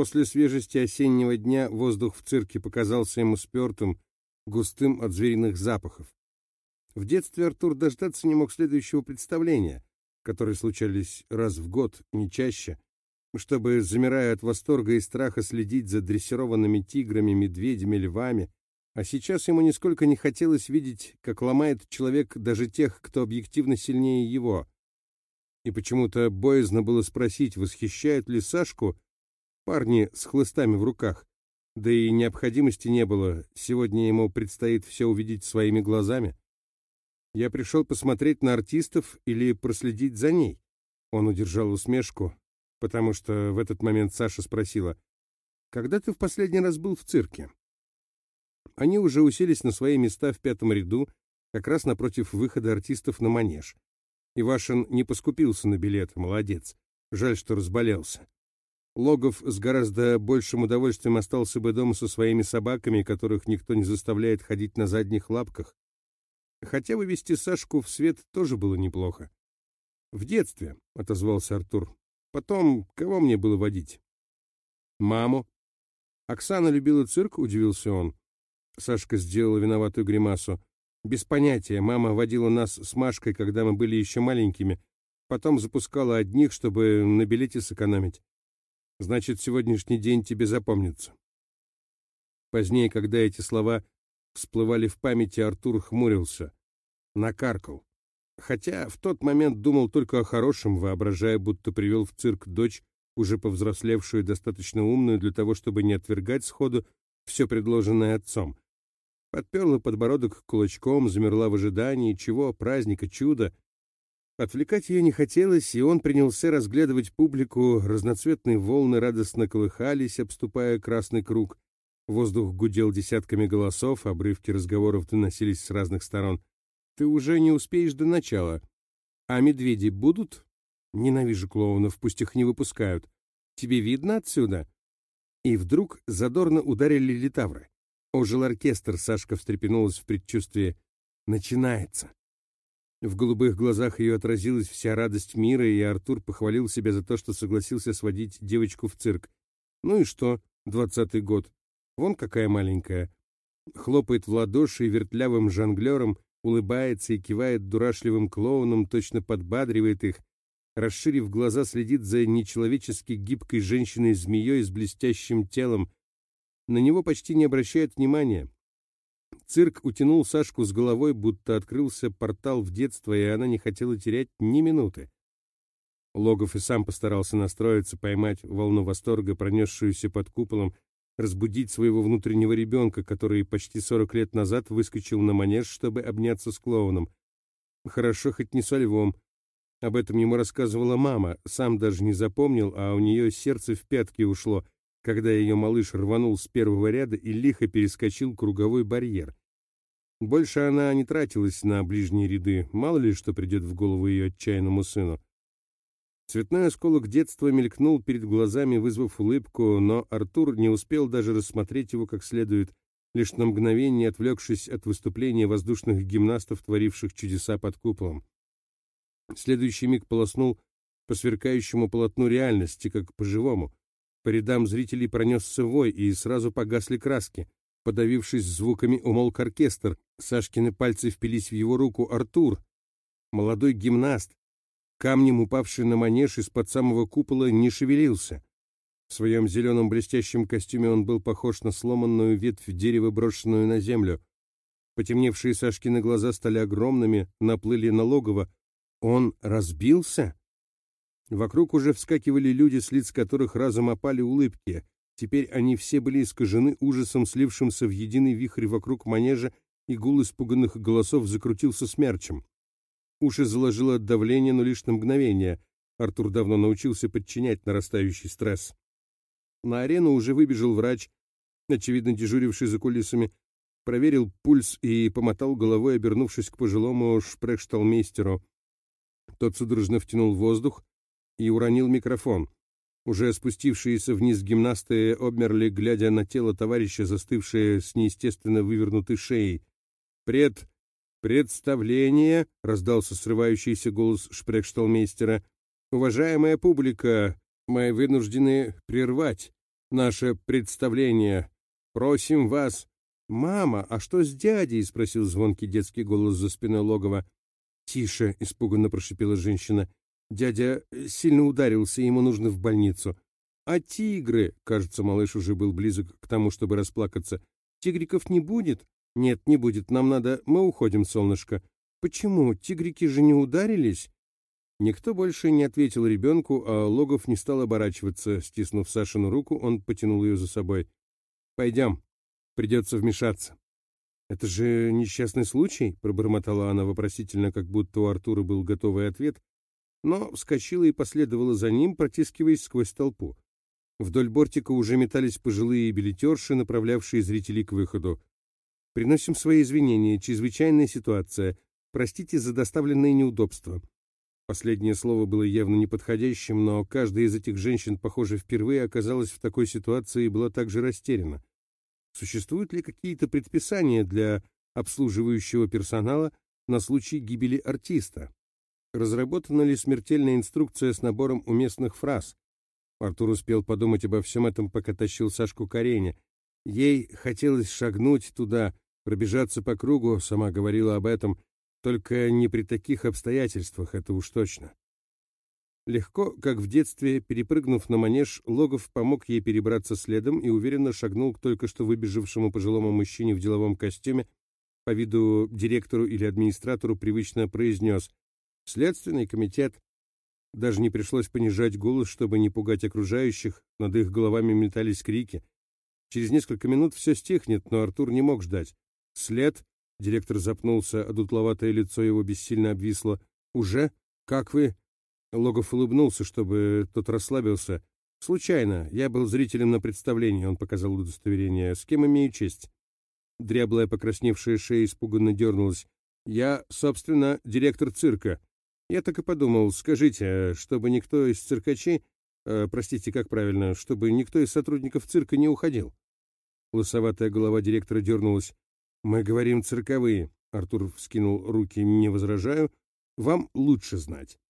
После свежести осеннего дня воздух в цирке показался ему спертым, густым от звериных запахов. В детстве Артур дождаться не мог следующего представления, которые случались раз в год, не чаще, чтобы, замирая от восторга и страха, следить за дрессированными тиграми, медведями, львами, а сейчас ему нисколько не хотелось видеть, как ломает человек даже тех, кто объективно сильнее его. И почему-то боязно было спросить, восхищают ли Сашку парни с хлыстами в руках. Да и необходимости не было, сегодня ему предстоит все увидеть своими глазами. Я пришел посмотреть на артистов или проследить за ней. Он удержал усмешку, потому что в этот момент Саша спросила, «Когда ты в последний раз был в цирке?» Они уже уселись на свои места в пятом ряду, как раз напротив выхода артистов на манеж. Ивашин не поскупился на билет, молодец. Жаль, что разболелся. Логов с гораздо большим удовольствием остался бы дома со своими собаками, которых никто не заставляет ходить на задних лапках. Хотя вывести Сашку в свет тоже было неплохо. «В детстве», — отозвался Артур. «Потом, кого мне было водить?» «Маму». «Оксана любила цирк?» — удивился он. Сашка сделала виноватую гримасу. «Без понятия. Мама водила нас с Машкой, когда мы были еще маленькими. Потом запускала одних, чтобы на билете сэкономить. Значит, сегодняшний день тебе запомнится». Позднее, когда эти слова всплывали в памяти, Артур хмурился. Накаркал. Хотя в тот момент думал только о хорошем, воображая, будто привел в цирк дочь, уже повзрослевшую и достаточно умную для того, чтобы не отвергать сходу все предложенное отцом. Подперла подбородок кулачком, замерла в ожидании чего, праздника, чуда. Отвлекать ее не хотелось, и он принялся разглядывать публику, разноцветные волны радостно колыхались, обступая красный круг. Воздух гудел десятками голосов, обрывки разговоров доносились с разных сторон. «Ты уже не успеешь до начала. А медведи будут?» «Ненавижу клоунов, пусть их не выпускают. Тебе видно отсюда?» И вдруг задорно ударили литавры. Ожил оркестр, Сашка встрепенулась в предчувствии. «Начинается!» В голубых глазах ее отразилась вся радость мира, и Артур похвалил себя за то, что согласился сводить девочку в цирк. Ну и что, двадцатый год, Вон какая маленькая. Хлопает в ладоши вертлявым жонглером, улыбается и кивает дурашливым клоуном, точно подбадривает их. Расширив глаза, следит за нечеловечески гибкой женщиной-змеей с блестящим телом. На него почти не обращает внимания. Цирк утянул Сашку с головой, будто открылся портал в детство, и она не хотела терять ни минуты. Логов и сам постарался настроиться, поймать волну восторга, пронесшуюся под куполом, разбудить своего внутреннего ребенка, который почти 40 лет назад выскочил на манеж, чтобы обняться с клоуном. Хорошо хоть не со львом. Об этом ему рассказывала мама, сам даже не запомнил, а у нее сердце в пятки ушло, когда ее малыш рванул с первого ряда и лихо перескочил круговой барьер. Больше она не тратилась на ближние ряды, мало ли что придет в голову ее отчаянному сыну. Цветной осколок детства мелькнул перед глазами, вызвав улыбку, но Артур не успел даже рассмотреть его как следует, лишь на мгновение отвлекшись от выступления воздушных гимнастов, творивших чудеса под куполом. Следующий миг полоснул по сверкающему полотну реальности, как по живому. По рядам зрителей пронесся вой, и сразу погасли краски. Подавившись звуками, умолк оркестр. Сашкины пальцы впились в его руку. «Артур!» Молодой гимнаст, камнем упавший на манеж из-под самого купола, не шевелился. В своем зеленом блестящем костюме он был похож на сломанную ветвь дерева, брошенную на землю. Потемневшие Сашкины глаза стали огромными, наплыли на логово. Он разбился? Вокруг уже вскакивали люди, с лиц которых разом опали улыбки. Теперь они все были искажены ужасом, слившимся в единый вихрь вокруг манежа, и гул испуганных голосов закрутился смерчем. Уши заложило от давления, но лишь на мгновение. Артур давно научился подчинять нарастающий стресс. На арену уже выбежал врач, очевидно дежуривший за кулисами, проверил пульс и помотал головой, обернувшись к пожилому шпрехшталмейстеру. Тот судорожно втянул воздух и уронил микрофон. Уже спустившиеся вниз гимнасты обмерли, глядя на тело товарища, застывшее с неестественно вывернутой шеей. «Пред... «Представление!» — раздался срывающийся голос шпрехшталмейстера. «Уважаемая публика, мы вынуждены прервать. наше представление. Просим вас...» «Мама, а что с дядей?» — спросил звонкий детский голос за спиной логова. «Тише!» — испуганно прошипела женщина. «Дядя сильно ударился, ему нужно в больницу». «А тигры?» — кажется, малыш уже был близок к тому, чтобы расплакаться. «Тигриков не будет?» «Нет, не будет. Нам надо... Мы уходим, солнышко». «Почему? Тигрики же не ударились?» Никто больше не ответил ребенку, а Логов не стал оборачиваться. Стиснув Сашину руку, он потянул ее за собой. «Пойдем. Придется вмешаться». «Это же несчастный случай?» — пробормотала она вопросительно, как будто у Артура был готовый ответ, но вскочила и последовала за ним, протискиваясь сквозь толпу. Вдоль бортика уже метались пожилые билетерши, направлявшие зрителей к выходу. «Приносим свои извинения. Чрезвычайная ситуация. Простите за доставленные неудобства. Последнее слово было явно неподходящим, но каждая из этих женщин, похоже, впервые оказалась в такой ситуации и была также растеряна. Существуют ли какие-то предписания для обслуживающего персонала на случай гибели артиста? Разработана ли смертельная инструкция с набором уместных фраз? Артур успел подумать обо всем этом, пока тащил Сашку к арене. Ей хотелось шагнуть туда, пробежаться по кругу, сама говорила об этом, только не при таких обстоятельствах, это уж точно. Легко, как в детстве, перепрыгнув на манеж, Логов помог ей перебраться следом и уверенно шагнул к только что выбежавшему пожилому мужчине в деловом костюме, по виду директору или администратору привычно произнес «Следственный комитет». Даже не пришлось понижать голос, чтобы не пугать окружающих, над их головами метались крики. Через несколько минут все стихнет, но Артур не мог ждать. След Директор запнулся, а дутловатое лицо его бессильно обвисло. «Уже? Как вы?» Логов улыбнулся, чтобы тот расслабился. «Случайно. Я был зрителем на представлении», — он показал удостоверение. «С кем имею честь?» Дряблая покрасневшая шея испуганно дернулась. «Я, собственно, директор цирка. Я так и подумал, скажите, чтобы никто из циркачей, э, простите, как правильно, чтобы никто из сотрудников цирка не уходил». Лысоватая голова директора дернулась. «Мы говорим цирковые», — Артур вскинул руки, «не возражаю. Вам лучше знать».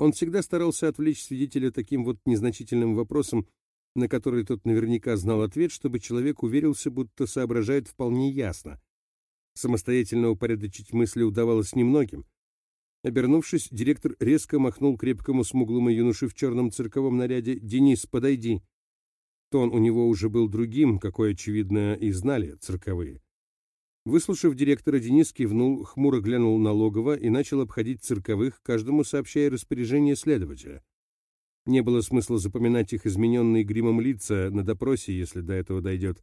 Он всегда старался отвлечь свидетеля таким вот незначительным вопросом, на который тот наверняка знал ответ, чтобы человек уверился, будто соображает вполне ясно. Самостоятельно упорядочить мысли удавалось немногим. Обернувшись, директор резко махнул крепкому смуглому юноше в черном цирковом наряде «Денис, подойди!». Тон у него уже был другим, какой, очевидно, и знали цирковые. Выслушав директора, Денис кивнул, хмуро глянул на логово и начал обходить цирковых, каждому сообщая распоряжение следователя. Не было смысла запоминать их измененные гримом лица на допросе, если до этого дойдет.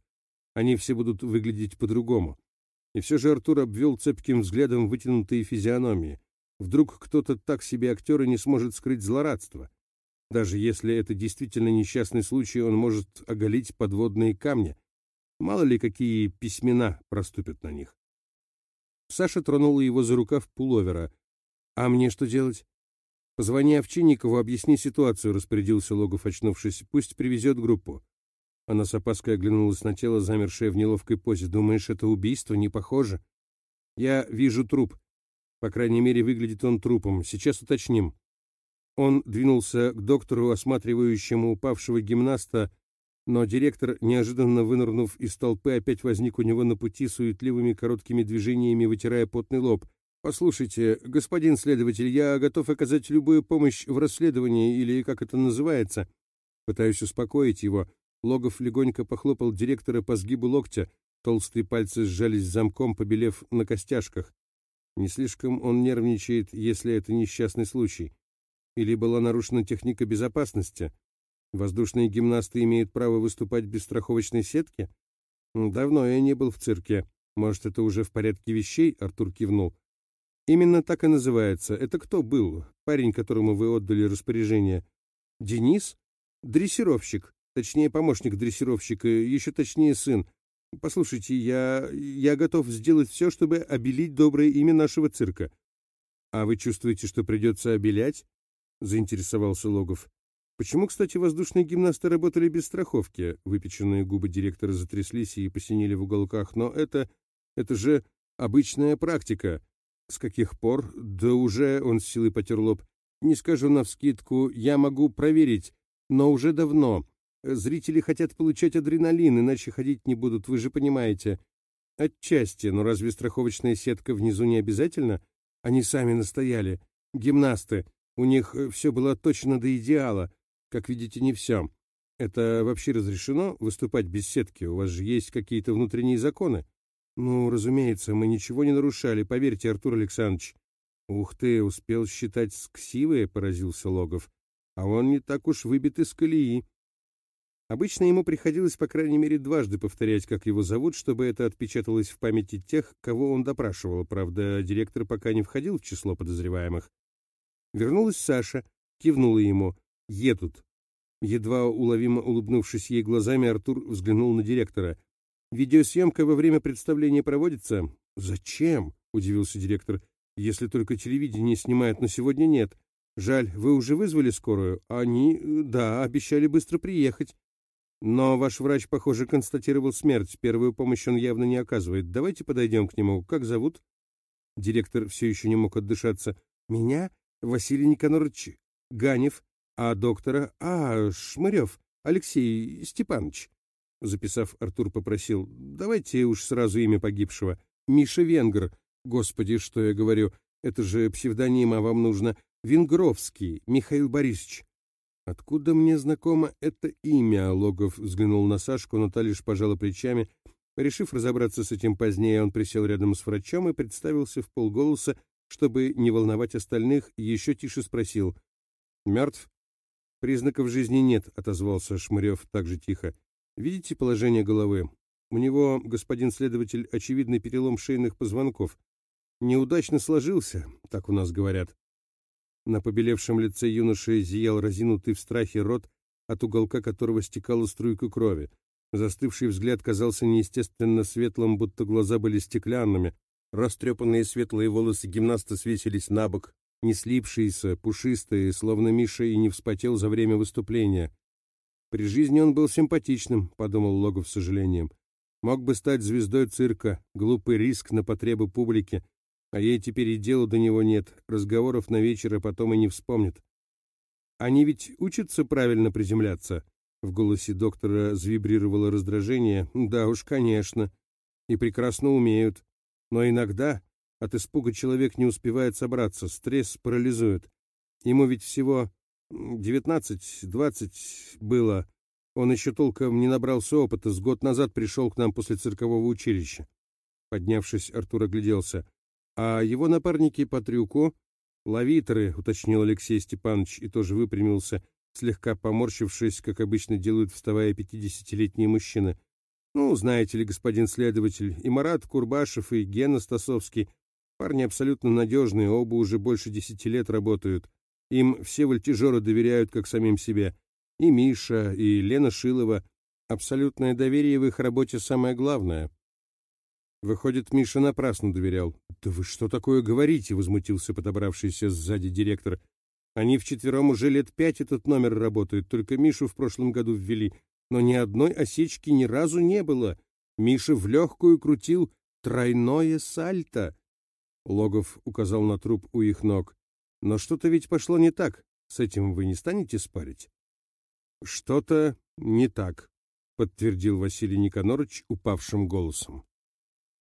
Они все будут выглядеть по-другому. И все же Артур обвел цепким взглядом вытянутые физиономии. Вдруг кто-то так себе актер и не сможет скрыть злорадство. Даже если это действительно несчастный случай, он может оголить подводные камни — Мало ли, какие письмена проступят на них. Саша тронула его за рукав пуловера. «А мне что делать?» «Позвони Овчинникову, объясни ситуацию», — распорядился Логов, очнувшись. «Пусть привезет группу». Она с опаской оглянулась на тело, замершее в неловкой позе. «Думаешь, это убийство? Не похоже?» «Я вижу труп. По крайней мере, выглядит он трупом. Сейчас уточним». Он двинулся к доктору, осматривающему упавшего гимнаста, но директор, неожиданно вынырнув из толпы, опять возник у него на пути суетливыми короткими движениями, вытирая потный лоб. «Послушайте, господин следователь, я готов оказать любую помощь в расследовании, или как это называется». Пытаюсь успокоить его. Логов легонько похлопал директора по сгибу локтя, толстые пальцы сжались замком, побелев на костяшках. Не слишком он нервничает, если это несчастный случай. Или была нарушена техника безопасности. Воздушные гимнасты имеют право выступать без страховочной сетки? Давно я не был в цирке. Может, это уже в порядке вещей? Артур кивнул. Именно так и называется. Это кто был? Парень, которому вы отдали распоряжение. Денис? Дрессировщик. Точнее, помощник дрессировщика. Еще точнее, сын. Послушайте, я... я готов сделать все, чтобы обелить доброе имя нашего цирка. А вы чувствуете, что придется обелять? Заинтересовался Логов. Почему, кстати, воздушные гимнасты работали без страховки? Выпеченные губы директора затряслись и посинели в уголках. Но это... это же обычная практика. С каких пор? Да уже, он с силой потер лоб. Не скажу навскидку, я могу проверить, но уже давно. Зрители хотят получать адреналин, иначе ходить не будут, вы же понимаете. Отчасти, но разве страховочная сетка внизу не обязательно? Они сами настояли. Гимнасты. У них э, все было точно до идеала. Как видите, не все. Это вообще разрешено выступать без сетки? У вас же есть какие-то внутренние законы? Ну, разумеется, мы ничего не нарушали, поверьте, Артур Александрович. Ух ты, успел считать сксивые, поразился Логов. А он не так уж выбит из колеи. Обычно ему приходилось по крайней мере дважды повторять, как его зовут, чтобы это отпечаталось в памяти тех, кого он допрашивал. Правда, директор пока не входил в число подозреваемых. Вернулась Саша, кивнула ему. «Едут». Едва уловимо улыбнувшись ей глазами, Артур взглянул на директора. «Видеосъемка во время представления проводится?» «Зачем?» — удивился директор. «Если только телевидение снимает, но сегодня нет. Жаль, вы уже вызвали скорую? Они, да, обещали быстро приехать. Но ваш врач, похоже, констатировал смерть. Первую помощь он явно не оказывает. Давайте подойдем к нему. Как зовут?» Директор все еще не мог отдышаться. «Меня? Василий Никонорович Ганев. А доктора? А, Шмырев. Алексей Степанович». Записав, Артур попросил. «Давайте уж сразу имя погибшего. Миша Венгр. Господи, что я говорю. Это же псевдоним, а вам нужно. Венгровский Михаил Борисович. Откуда мне знакомо это имя? Логов взглянул на Сашку, но та лишь пожала плечами. Решив разобраться с этим позднее, он присел рядом с врачом и представился в полголоса, чтобы не волновать остальных, еще тише спросил. «Мертв?» «Признаков жизни нет», — отозвался Шмырев так же тихо. «Видите положение головы? У него, господин следователь, очевидный перелом шейных позвонков. Неудачно сложился, так у нас говорят. На побелевшем лице юноши зиял разинутый в страхе рот, от уголка которого стекала струйка крови. Застывший взгляд казался неестественно светлым, будто глаза были стеклянными. Растрепанные светлые волосы гимнаста свесились на бок, не слипшиеся, пушистые, словно Миша и не вспотел за время выступления. «При жизни он был симпатичным», — подумал Логов с сожалением. «Мог бы стать звездой цирка, глупый риск на потребы публики, а ей теперь и дела до него нет, разговоров на вечер, а потом и не вспомнит. Они ведь учатся правильно приземляться? В голосе доктора завибрировало раздражение. Да уж, конечно. И прекрасно умеют. Но иногда от испуга человек не успевает собраться, стресс парализует. Ему ведь всего девятнадцать-двадцать было. Он еще толком не набрался опыта, с год назад пришел к нам после циркового училища. Поднявшись, Артур огляделся. А его напарники по трюку — лавиторы, уточнил Алексей Степанович и тоже выпрямился, слегка поморщившись, как обычно делают, вставая пятидесятилетние мужчины. Ну, знаете ли, господин следователь, и Марат Курбашев, и Гена Стасовский. Парни абсолютно надежные, оба уже больше десяти лет работают. Им все вольтежеры доверяют, как самим себе. И Миша, и Лена Шилова. Абсолютное доверие в их работе самое главное. Выходит, Миша напрасно доверял. «Да вы что такое говорите?» — возмутился подобравшийся сзади директор. «Они вчетвером уже лет пять этот номер работают, только Мишу в прошлом году ввели. Но ни одной осечки ни разу не было. Миша в легкую крутил тройное сальто». Логов указал на труп у их ног. «Но что-то ведь пошло не так. С этим вы не станете спорить?» «Что-то не так», — подтвердил Василий Никонорович упавшим голосом.